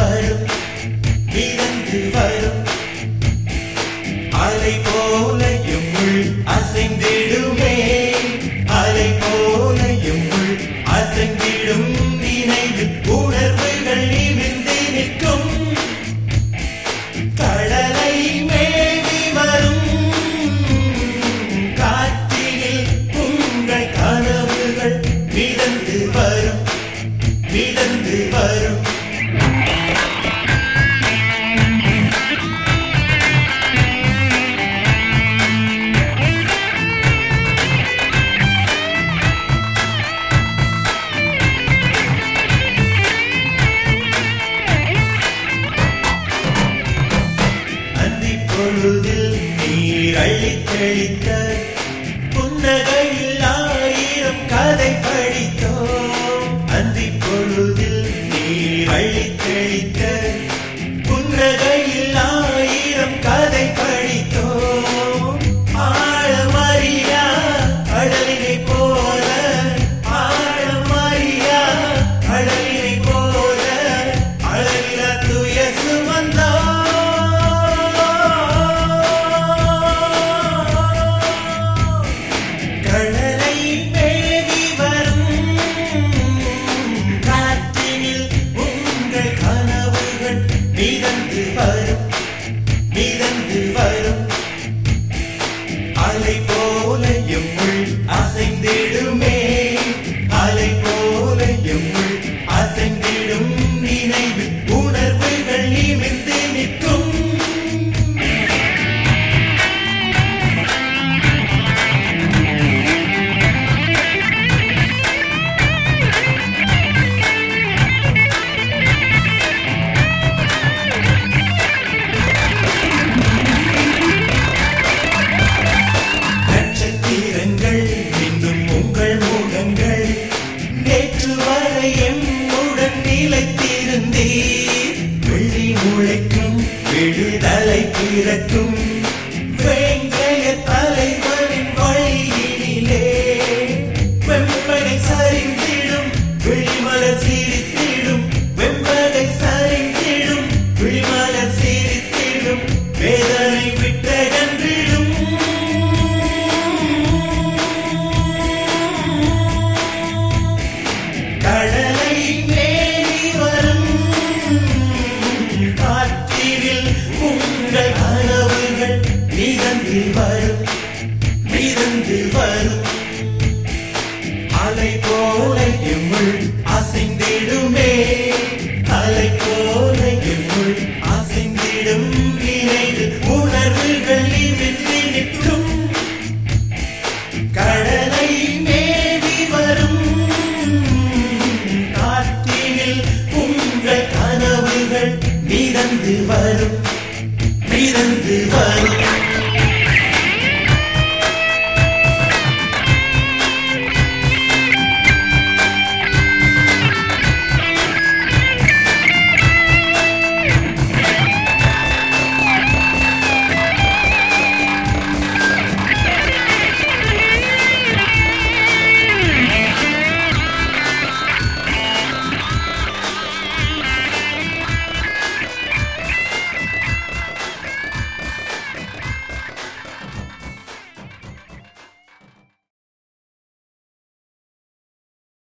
말. பொழுதில் நீர் அழித்தழித்த புன்னகையில் விடுதலை பிறக்கும் மிதந்து வரும் மிதந்து வரும். அலை போல எம்முள் அசைந்திடுமே. அலை போல எம்முள் அசைந்திடும் நினைவு. உணர்வுகள் நிமிர்ந்து நிற்கும். கடலை மேவி வரும். காற்றினில் உங்கள் கனவுகள் மிதந்து வரும். மிதந்து வரும்.